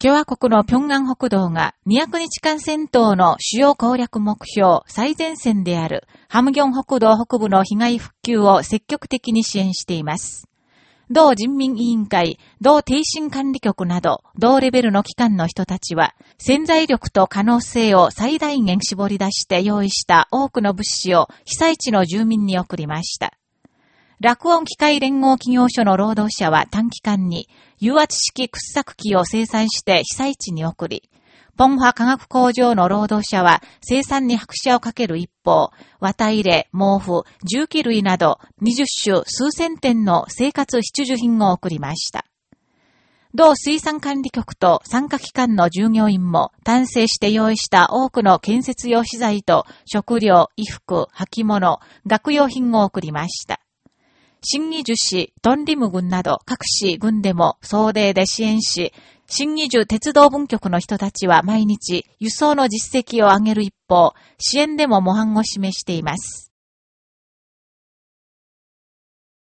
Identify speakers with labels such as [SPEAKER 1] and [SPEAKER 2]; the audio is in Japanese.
[SPEAKER 1] 共和国の平安北道が200日間戦闘の主要攻略目標最前線であるハムギョン北道北部の被害復旧を積極的に支援しています。同人民委員会、同低進管理局など、同レベルの機関の人たちは、潜在力と可能性を最大限絞り出して用意した多くの物資を被災地の住民に送りました。落音機械連合企業所の労働者は短期間に、油圧式掘削機を生産して被災地に送り、ポンハ化学工場の労働者は生産に拍車をかける一方、綿入れ、毛布、重機類など20種数千点の生活必需品を送りました。同水産管理局と参加機関の従業員も単成して用意した多くの建設用資材と食料、衣服、履物、学用品を送りました。新義樹市、ドンリム郡など各市郡でも総例で支援し、新義樹鉄道分局の人たちは毎日輸送の実績を上げる一方、支援でも模範を示しています。